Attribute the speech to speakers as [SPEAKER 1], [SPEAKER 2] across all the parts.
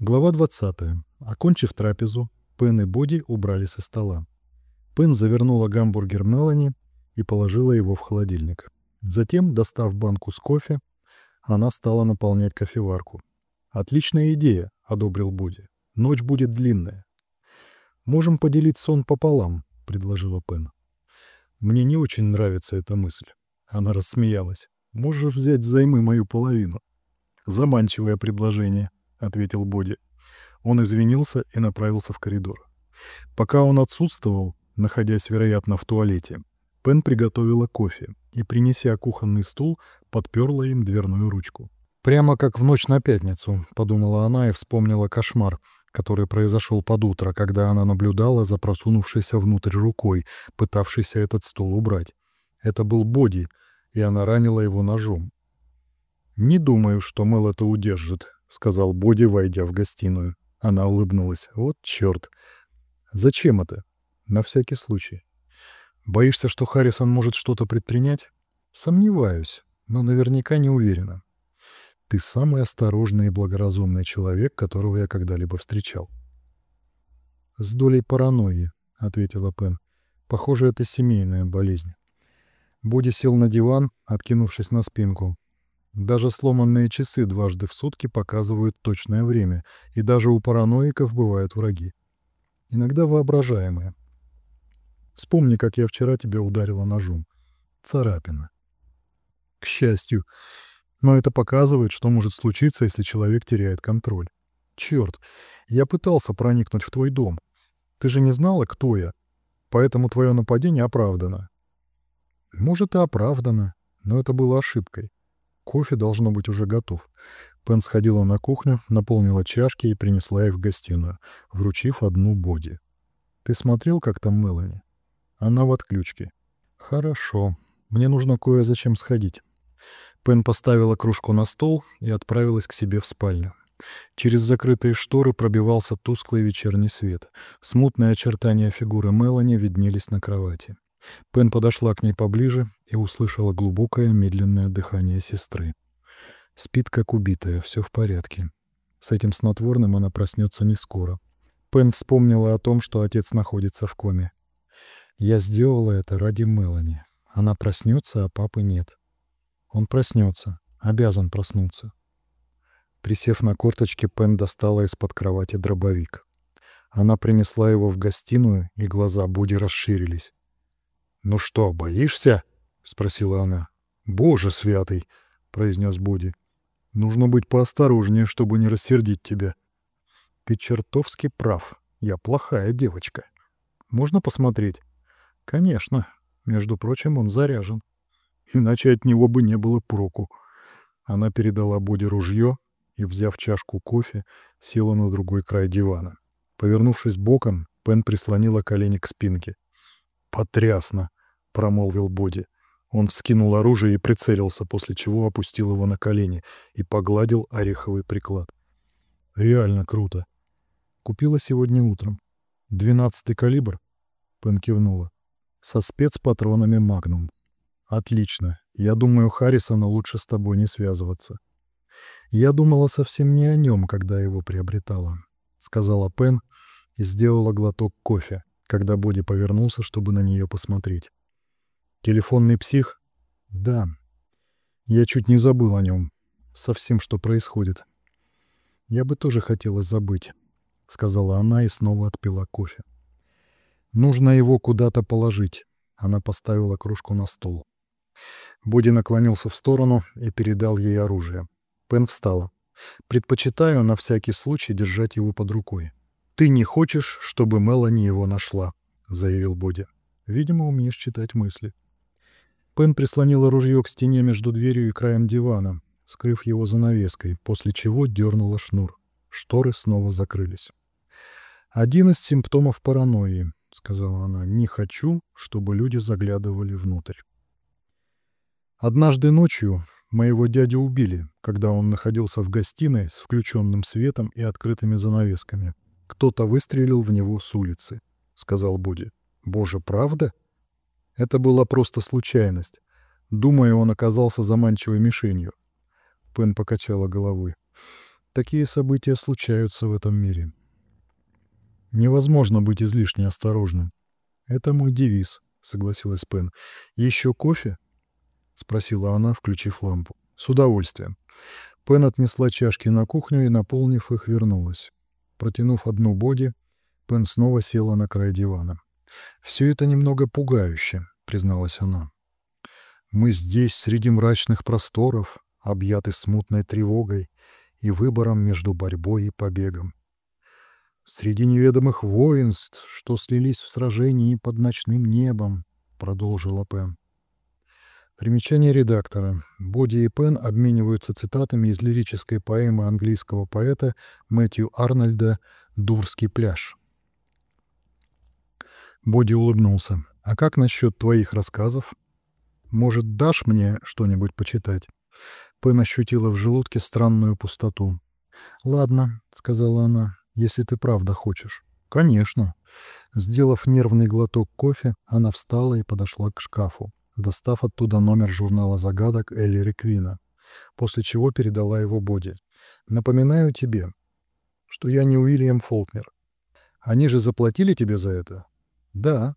[SPEAKER 1] Глава 20. Окончив трапезу, Пен и Боди убрали со стола. Пен завернула гамбургер Мелани и положила его в холодильник. Затем, достав банку с кофе, она стала наполнять кофеварку. «Отличная идея», — одобрил Боди. «Ночь будет длинная». «Можем поделить сон пополам», — предложила Пен. «Мне не очень нравится эта мысль». Она рассмеялась. «Можешь взять взаймы мою половину». «Заманчивое предложение», — ответил Боди. Он извинился и направился в коридор. Пока он отсутствовал, находясь, вероятно, в туалете, Пен приготовила кофе и, принеся кухонный стул, подперла им дверную ручку. «Прямо как в ночь на пятницу», — подумала она и вспомнила кошмар, который произошел под утро, когда она наблюдала за просунувшейся внутрь рукой, пытавшейся этот стул убрать. Это был Боди, и она ранила его ножом. «Не думаю, что Мэл это удержит», — сказал Боди, войдя в гостиную. Она улыбнулась. «Вот черт! Зачем это?» «На всякий случай». «Боишься, что Харрисон может что-то предпринять?» «Сомневаюсь, но наверняка не уверена. Ты самый осторожный и благоразумный человек, которого я когда-либо встречал». «С долей паранойи», — ответила Пен. «Похоже, это семейная болезнь». Боди сел на диван, откинувшись на спинку. Даже сломанные часы дважды в сутки показывают точное время, и даже у параноиков бывают враги. Иногда воображаемые. Вспомни, как я вчера тебя ударила ножом. Царапина. К счастью. Но это показывает, что может случиться, если человек теряет контроль. Черт, я пытался проникнуть в твой дом. Ты же не знала, кто я. Поэтому твое нападение оправдано. Может, и оправдано, но это было ошибкой. Кофе должно быть уже готов. Пен сходила на кухню, наполнила чашки и принесла их в гостиную, вручив одну Боди. «Ты смотрел, как там Мелани?» «Она в отключке». «Хорошо. Мне нужно кое-зачем сходить». Пен поставила кружку на стол и отправилась к себе в спальню. Через закрытые шторы пробивался тусклый вечерний свет. Смутные очертания фигуры Мелани виднелись на кровати. Пен подошла к ней поближе и услышала глубокое медленное дыхание сестры. Спит как убитая, все в порядке. С этим снотворным она проснется не скоро. Пен вспомнила о том, что отец находится в коме. «Я сделала это ради Мелани. Она проснется, а папы нет. Он проснется, обязан проснуться». Присев на корточки, Пен достала из-под кровати дробовик. Она принесла его в гостиную, и глаза Буди расширились. «Ну что, боишься?» — спросила она. «Боже святый!» — произнес Буди. «Нужно быть поосторожнее, чтобы не рассердить тебя». «Ты чертовски прав. Я плохая девочка. Можно посмотреть?» «Конечно. Между прочим, он заряжен. Иначе от него бы не было проку». Она передала Буди ружье и, взяв чашку кофе, села на другой край дивана. Повернувшись боком, Пен прислонила колени к спинке. «Потрясно!» — промолвил Боди. Он вскинул оружие и прицелился, после чего опустил его на колени и погладил ореховый приклад. «Реально круто. Купила сегодня утром. Двенадцатый калибр?» Пен кивнула. «Со спецпатронами «Магнум». «Отлично. Я думаю, Харрисону лучше с тобой не связываться». «Я думала совсем не о нем, когда его приобретала», — сказала Пен и сделала глоток кофе когда Боди повернулся, чтобы на нее посмотреть. «Телефонный псих?» «Да. Я чуть не забыл о нем. Совсем, что происходит. Я бы тоже хотела забыть», — сказала она и снова отпила кофе. «Нужно его куда-то положить». Она поставила кружку на стол. Боди наклонился в сторону и передал ей оружие. Пен встала. «Предпочитаю на всякий случай держать его под рукой». «Ты не хочешь, чтобы Мелани его нашла», — заявил Боди. «Видимо, умеешь читать мысли». Пен прислонила ружье к стене между дверью и краем дивана, скрыв его занавеской, после чего дернула шнур. Шторы снова закрылись. «Один из симптомов паранойи», — сказала она. «Не хочу, чтобы люди заглядывали внутрь». Однажды ночью моего дядю убили, когда он находился в гостиной с включенным светом и открытыми занавесками. «Кто-то выстрелил в него с улицы», — сказал Буди. «Боже, правда?» Это была просто случайность. Думаю, он оказался заманчивой мишенью. Пен покачала головой. Такие события случаются в этом мире. Невозможно быть излишне осторожным. Это мой девиз, согласилась Пен. Еще кофе? спросила она, включив лампу. С удовольствием. Пен отнесла чашки на кухню и, наполнив их, вернулась. Протянув одну боди, Пен снова села на край дивана. «Все это немного пугающе», — призналась она. «Мы здесь, среди мрачных просторов, объяты смутной тревогой и выбором между борьбой и побегом. Среди неведомых воинств, что слились в сражении под ночным небом, — продолжила Пен. Примечание редактора. Боди и Пен обмениваются цитатами из лирической поэмы английского поэта Мэтью Арнольда «Дурский пляж». Боди улыбнулся. «А как насчет твоих рассказов? Может, дашь мне что-нибудь почитать?» Пен ощутила в желудке странную пустоту. «Ладно», — сказала она, — «если ты правда хочешь». «Конечно». Сделав нервный глоток кофе, она встала и подошла к шкафу, достав оттуда номер журнала загадок Элли Реквина, после чего передала его Боди. «Напоминаю тебе, что я не Уильям Фолкнер. Они же заплатили тебе за это?» Да.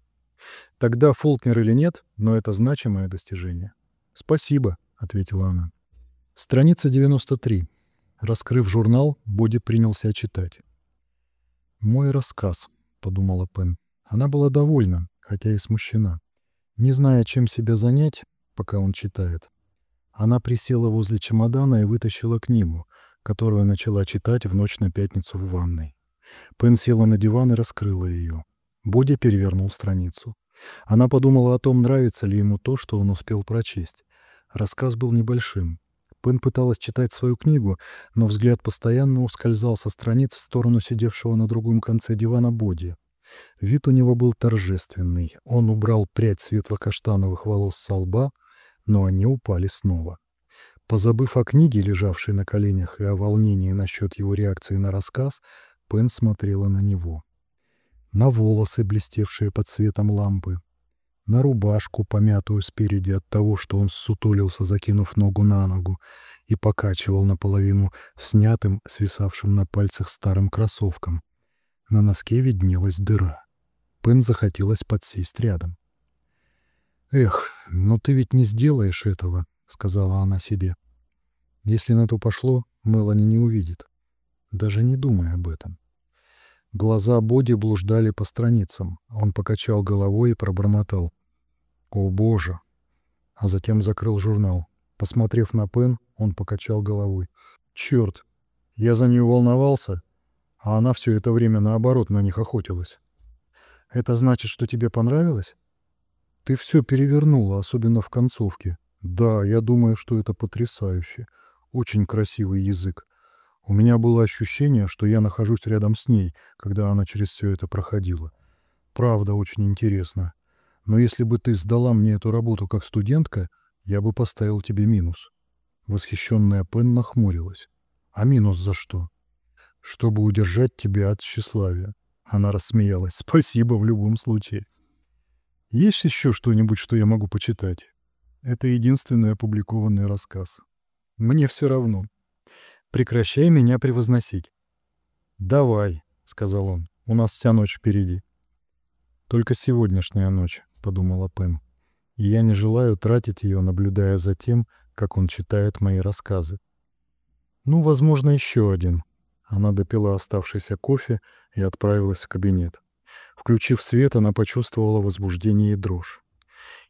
[SPEAKER 1] Тогда Фолкнер или нет, но это значимое достижение. Спасибо, ответила она. Страница 93. Раскрыв журнал, Боди принялся читать. «Мой рассказ», — подумала Пен. Она была довольна, хотя и смущена. Не зная, чем себя занять, пока он читает, она присела возле чемодана и вытащила книгу, которую начала читать в ночь на пятницу в ванной. Пен села на диван и раскрыла ее. Боди перевернул страницу. Она подумала о том, нравится ли ему то, что он успел прочесть. Рассказ был небольшим. Пен пыталась читать свою книгу, но взгляд постоянно ускользал со страниц в сторону сидевшего на другом конце дивана Боди. Вид у него был торжественный. Он убрал прядь светло-каштановых волос со лба, но они упали снова. Позабыв о книге, лежавшей на коленях, и о волнении насчет его реакции на рассказ, Пен смотрела на него на волосы, блестевшие под светом лампы, на рубашку, помятую спереди от того, что он сутулился, закинув ногу на ногу, и покачивал наполовину снятым, свисавшим на пальцах старым кроссовком. На носке виднелась дыра. Пен захотелось подсесть рядом. «Эх, но ты ведь не сделаешь этого», — сказала она себе. «Если на то пошло, Мелани не увидит. Даже не думай об этом». Глаза Боди блуждали по страницам. Он покачал головой и пробормотал. «О, Боже!» А затем закрыл журнал. Посмотрев на Пен, он покачал головой. «Черт! Я за нее волновался, а она все это время наоборот на них охотилась. Это значит, что тебе понравилось? Ты все перевернула, особенно в концовке. Да, я думаю, что это потрясающе. Очень красивый язык. У меня было ощущение, что я нахожусь рядом с ней, когда она через все это проходила. Правда, очень интересно. Но если бы ты сдала мне эту работу как студентка, я бы поставил тебе минус. Восхищенная Пен нахмурилась. А минус за что? Чтобы удержать тебя от тщеславия. Она рассмеялась. Спасибо в любом случае. Есть еще что-нибудь, что я могу почитать? Это единственный опубликованный рассказ. Мне все равно. Прекращай меня превозносить. «Давай», — сказал он, — «у нас вся ночь впереди». «Только сегодняшняя ночь», — подумала Пэм. «И я не желаю тратить ее, наблюдая за тем, как он читает мои рассказы». «Ну, возможно, еще один». Она допила оставшийся кофе и отправилась в кабинет. Включив свет, она почувствовала возбуждение и дрожь.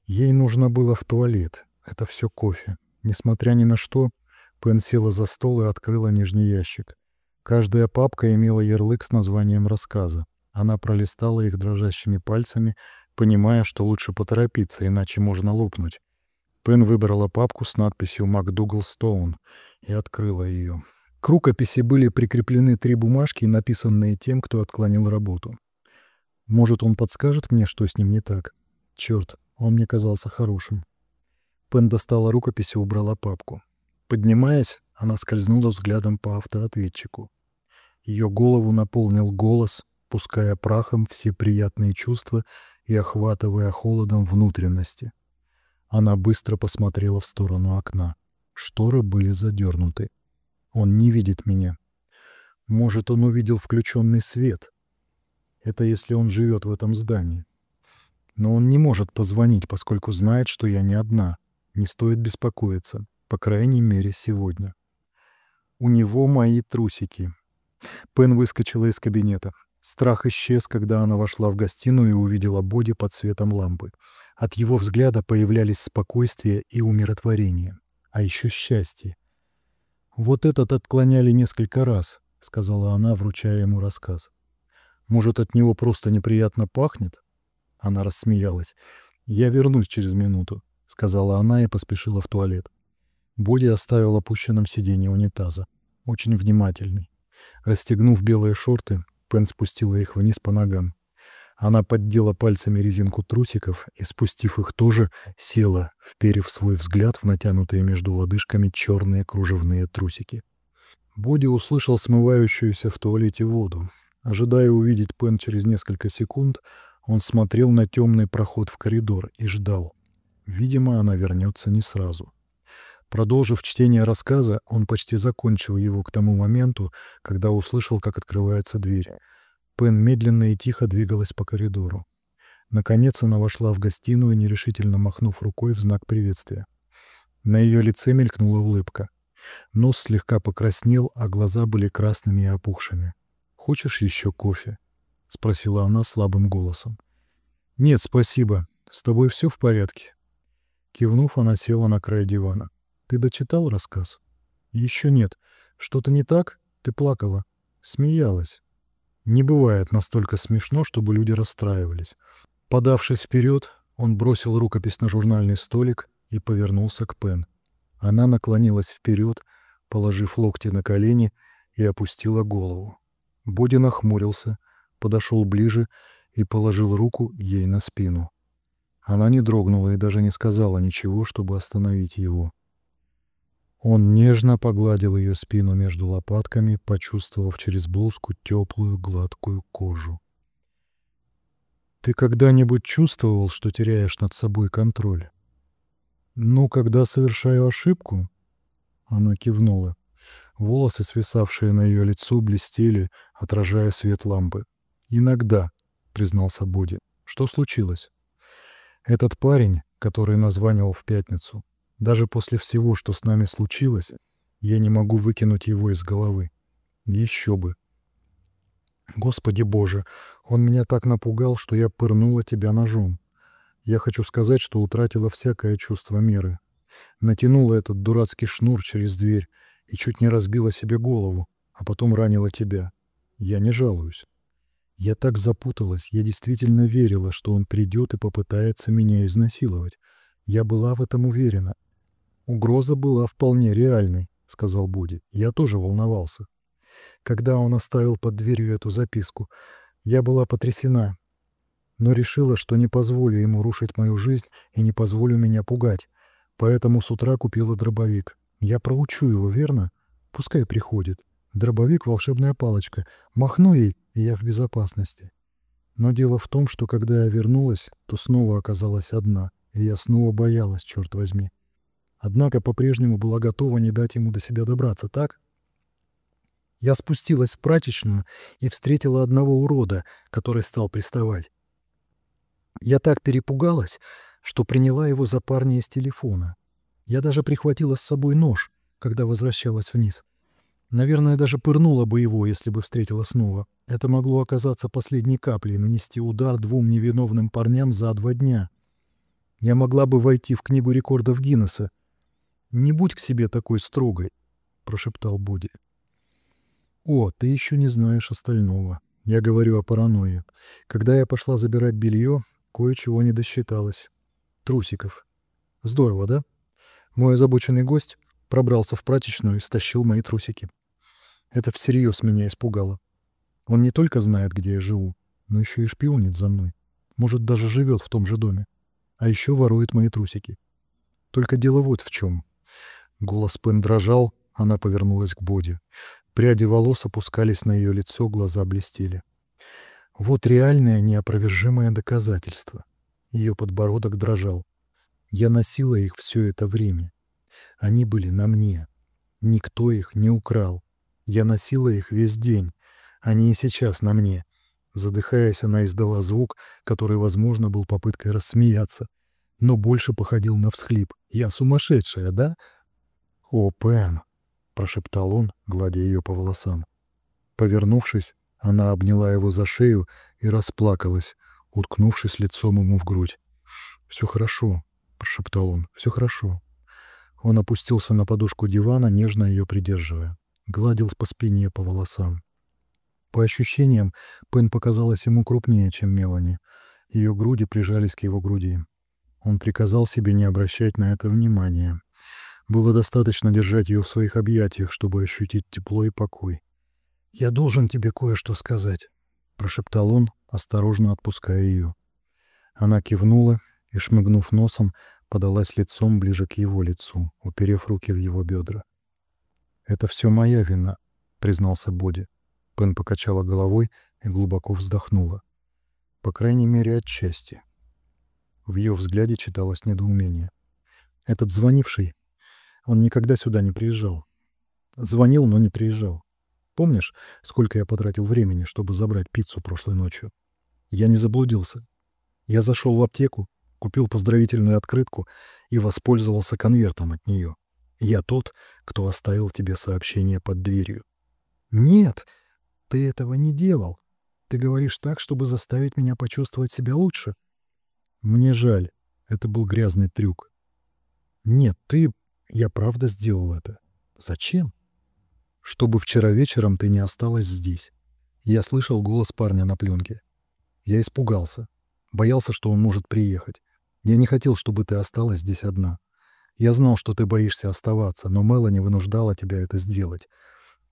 [SPEAKER 1] Ей нужно было в туалет. Это все кофе. Несмотря ни на что, Пен села за стол и открыла нижний ящик. Каждая папка имела ярлык с названием рассказа. Она пролистала их дрожащими пальцами, понимая, что лучше поторопиться, иначе можно лопнуть. Пен выбрала папку с надписью «МакДугал Стоун» и открыла ее. К рукописи были прикреплены три бумажки, написанные тем, кто отклонил работу. Может, он подскажет мне, что с ним не так? Черт, он мне казался хорошим. Пен достала рукопись и убрала папку. Поднимаясь, она скользнула взглядом по автоответчику. Ее голову наполнил голос, пуская прахом все приятные чувства и охватывая холодом внутренности. Она быстро посмотрела в сторону окна. Шторы были задернуты. Он не видит меня. Может, он увидел включенный свет. Это если он живет в этом здании. Но он не может позвонить, поскольку знает, что я не одна. Не стоит беспокоиться, по крайней мере, сегодня. У него мои трусики. Пен выскочила из кабинета. Страх исчез, когда она вошла в гостиную и увидела Боди под светом лампы. От его взгляда появлялись спокойствие и умиротворение, а еще счастье. «Вот этот отклоняли несколько раз», — сказала она, вручая ему рассказ. «Может, от него просто неприятно пахнет?» Она рассмеялась. «Я вернусь через минуту», — сказала она и поспешила в туалет. Боди оставил опущенном сиденье унитаза. Очень внимательный. Расстегнув белые шорты, Пен спустила их вниз по ногам. Она поддела пальцами резинку трусиков и, спустив их тоже, села, вперев свой взгляд в натянутые между лодыжками черные кружевные трусики. Боди услышал смывающуюся в туалете воду. Ожидая увидеть Пен через несколько секунд, он смотрел на темный проход в коридор и ждал. Видимо, она вернется не сразу. Продолжив чтение рассказа, он почти закончил его к тому моменту, когда услышал, как открывается дверь. Пен медленно и тихо двигалась по коридору. Наконец она вошла в гостиную, нерешительно махнув рукой в знак приветствия. На ее лице мелькнула улыбка. Нос слегка покраснел, а глаза были красными и опухшими. «Хочешь еще кофе?» — спросила она слабым голосом. «Нет, спасибо. С тобой все в порядке?» Кивнув, она села на край дивана. Ты дочитал рассказ? Еще нет. Что-то не так? Ты плакала. Смеялась. Не бывает настолько смешно, чтобы люди расстраивались. Подавшись вперед, он бросил рукопись на журнальный столик и повернулся к Пен. Она наклонилась вперед, положив локти на колени и опустила голову. Боди нахмурился, подошел ближе и положил руку ей на спину. Она не дрогнула и даже не сказала ничего, чтобы остановить его. Он нежно погладил ее спину между лопатками, почувствовав через блузку теплую гладкую кожу. «Ты когда-нибудь чувствовал, что теряешь над собой контроль?» «Ну, когда совершаю ошибку?» Она кивнула. Волосы, свисавшие на ее лицо, блестели, отражая свет лампы. «Иногда», — признался Боди. «Что случилось?» «Этот парень, который названивал в пятницу, даже после всего, что с нами случилось, я не могу выкинуть его из головы. Еще бы. Господи Боже, он меня так напугал, что я пырнула тебя ножом. Я хочу сказать, что утратила всякое чувство меры. Натянула этот дурацкий шнур через дверь и чуть не разбила себе голову, а потом ранила тебя. Я не жалуюсь. Я так запуталась, я действительно верила, что он придет и попытается меня изнасиловать. Я была в этом уверена, Угроза была вполне реальной, сказал Буди. Я тоже волновался. Когда он оставил под дверью эту записку, я была потрясена, но решила, что не позволю ему рушить мою жизнь и не позволю меня пугать. Поэтому с утра купила дробовик. Я проучу его, верно? Пускай приходит. Дробовик — волшебная палочка. Махну ей, и я в безопасности. Но дело в том, что когда я вернулась, то снова оказалась одна, и я снова боялась, черт возьми. Однако по-прежнему была готова не дать ему до себя добраться, так? Я спустилась в прачечную и встретила одного урода, который стал приставать. Я так перепугалась, что приняла его за парня из телефона. Я даже прихватила с собой нож, когда возвращалась вниз. Наверное, даже пырнула бы его, если бы встретила снова. Это могло оказаться последней каплей, нанести удар двум невиновным парням за два дня. Я могла бы войти в книгу рекордов Гиннесса, «Не будь к себе такой строгой», — прошептал Боди. «О, ты еще не знаешь остального. Я говорю о паранойи. Когда я пошла забирать белье, кое-чего не досчиталось. Трусиков. Здорово, да? Мой озабоченный гость пробрался в прачечную и стащил мои трусики. Это всерьез меня испугало. Он не только знает, где я живу, но еще и шпионит за мной. Может, даже живет в том же доме. А еще ворует мои трусики. Только дело вот в чем. Голос Пен дрожал, она повернулась к Боди. Пряди волос опускались на ее лицо, глаза блестели. Вот реальное неопровержимое доказательство. Ее подбородок дрожал. Я носила их все это время. Они были на мне. Никто их не украл. Я носила их весь день. Они и сейчас на мне. Задыхаясь, она издала звук, который, возможно, был попыткой рассмеяться, но больше походил на всхлип. «Я сумасшедшая, да?» «О, Пен!» — прошептал он, гладя ее по волосам. Повернувшись, она обняла его за шею и расплакалась, уткнувшись лицом ему в грудь. «Все хорошо», — прошептал он, — «все хорошо». Он опустился на подушку дивана, нежно ее придерживая. Гладил по спине, по волосам. По ощущениям, Пен показалась ему крупнее, чем Мелани. Ее груди прижались к его груди. Он приказал себе не обращать на это внимания. Было достаточно держать ее в своих объятиях, чтобы ощутить тепло и покой. «Я должен тебе кое-что сказать», — прошептал он, осторожно отпуская ее. Она кивнула и, шмыгнув носом, подалась лицом ближе к его лицу, уперев руки в его бедра. «Это все моя вина», — признался Боди. Пен покачала головой и глубоко вздохнула. По крайней мере, отчасти. В ее взгляде читалось недоумение. Этот звонивший, он никогда сюда не приезжал. Звонил, но не приезжал. Помнишь, сколько я потратил времени, чтобы забрать пиццу прошлой ночью? Я не заблудился. Я зашел в аптеку, купил поздравительную открытку и воспользовался конвертом от нее. Я тот, кто оставил тебе сообщение под дверью. Нет, ты этого не делал. Ты говоришь так, чтобы заставить меня почувствовать себя лучше. Мне жаль. Это был грязный трюк. Нет, ты... Я правда сделал это. Зачем? чтобы вчера вечером ты не осталась здесь. Я слышал голос парня на пленке. Я испугался. Боялся, что он может приехать. Я не хотел, чтобы ты осталась здесь одна. Я знал, что ты боишься оставаться, но Мелани вынуждала тебя это сделать.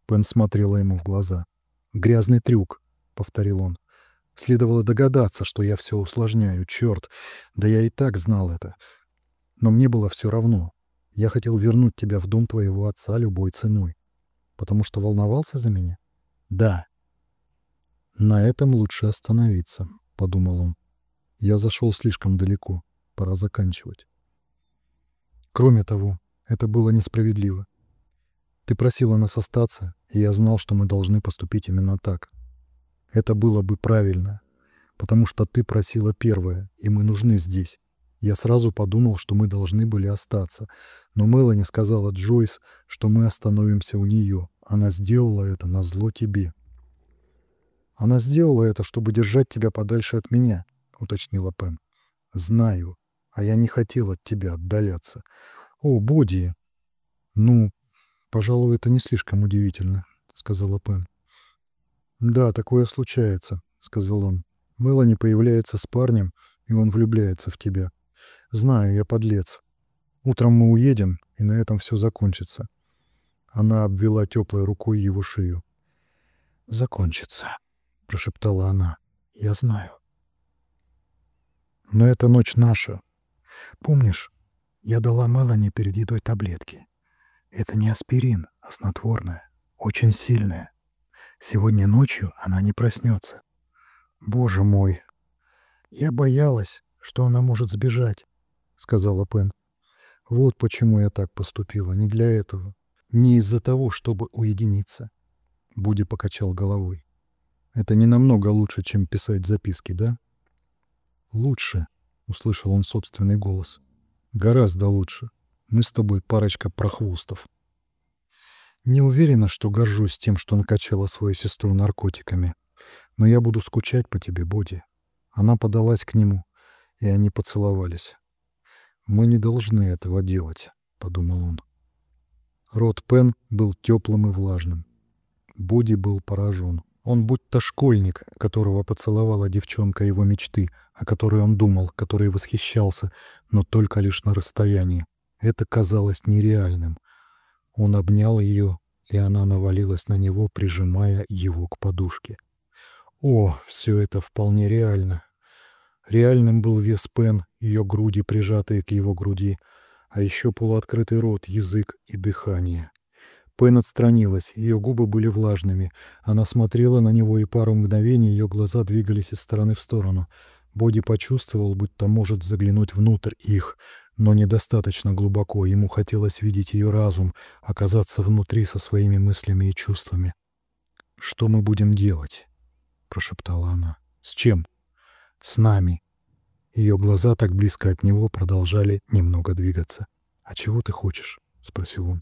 [SPEAKER 1] Пен смотрела ему в глаза. «Грязный трюк», — повторил он. «Следовало догадаться, что я все усложняю. Черт, да я и так знал это. Но мне было все равно. Я хотел вернуть тебя в дом твоего отца любой ценой. Потому что волновался за меня? Да. На этом лучше остановиться, подумал он. Я зашел слишком далеко. Пора заканчивать. Кроме того, это было несправедливо. Ты просила нас остаться, и я знал, что мы должны поступить именно так. Это было бы правильно, потому что ты просила первое, и мы нужны здесь. Я сразу подумал, что мы должны были остаться, но Мелани сказала Джойс, что мы остановимся у нее. Она сделала это на зло тебе. Она сделала это, чтобы держать тебя подальше от меня, уточнила Пен. Знаю, а я не хотел от тебя отдаляться. О, Боди! Ну, пожалуй, это не слишком удивительно, сказала Пен. Да, такое случается, сказал он. Мелани появляется с парнем, и он влюбляется в тебя. Знаю, я подлец. Утром мы уедем, и на этом все закончится. Она обвела теплой рукой его шею. «Закончится», — прошептала она. «Я знаю». «Но эта ночь наша. Помнишь, я дала Мелани перед едой таблетки. Это не аспирин, а снотворное. Очень сильное. Сегодня ночью она не проснется. Боже мой! Я боялась, что она может сбежать, — сказала Пен. Вот почему я так поступила, не для этого. Не из-за того, чтобы уединиться. Буди покачал головой. Это не намного лучше, чем писать записки, да? Лучше, услышал он собственный голос. Гораздо лучше. Мы с тобой парочка прохвостов. Не уверена, что горжусь тем, что накачала свою сестру наркотиками. Но я буду скучать по тебе, Боди. Она подалась к нему, и они поцеловались. «Мы не должны этого делать», — подумал он. Рот Пен был теплым и влажным. Боди был поражен. Он будто школьник, которого поцеловала девчонка его мечты, о которой он думал, который восхищался, но только лишь на расстоянии. Это казалось нереальным. Он обнял ее, и она навалилась на него, прижимая его к подушке. О, все это вполне реально. Реальным был вес Пен, ее груди, прижатые к его груди — а еще полуоткрытый рот, язык и дыхание. Пен отстранилась, ее губы были влажными. Она смотрела на него, и пару мгновений ее глаза двигались из стороны в сторону. Боди почувствовал, будто может заглянуть внутрь их, но недостаточно глубоко. Ему хотелось видеть ее разум, оказаться внутри со своими мыслями и чувствами. «Что мы будем делать?» — прошептала она. «С чем?» «С нами». Ее глаза так близко от него продолжали немного двигаться. «А чего ты хочешь?» — спросил он.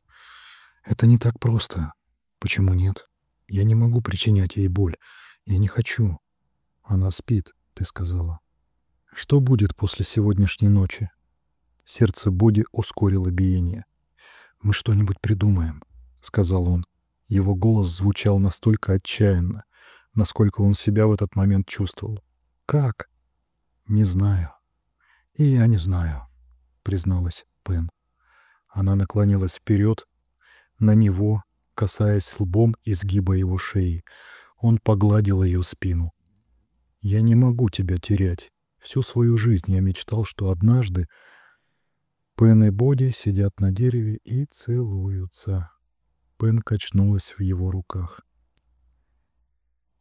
[SPEAKER 1] «Это не так просто. Почему нет? Я не могу причинять ей боль. Я не хочу. Она спит, ты сказала. Что будет после сегодняшней ночи?» Сердце Боди ускорило биение. «Мы что-нибудь придумаем», — сказал он. Его голос звучал настолько отчаянно, насколько он себя в этот момент чувствовал. «Как?» «Не знаю». «И я не знаю», — призналась Пен. Она наклонилась вперед, на него, касаясь лбом изгиба его шеи. Он погладил ее спину. «Я не могу тебя терять. Всю свою жизнь я мечтал, что однажды Пен и Боди сидят на дереве и целуются. Пен качнулась в его руках.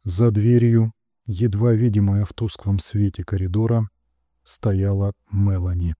[SPEAKER 1] За дверью, едва видимая в тусклом свете коридора, стояла Мелани.